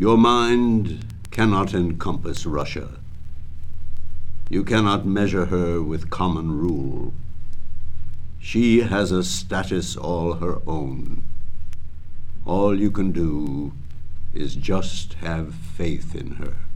Your mind cannot encompass Russia. You cannot measure her with common rule. She has a status all her own. All you can do is just have faith in her.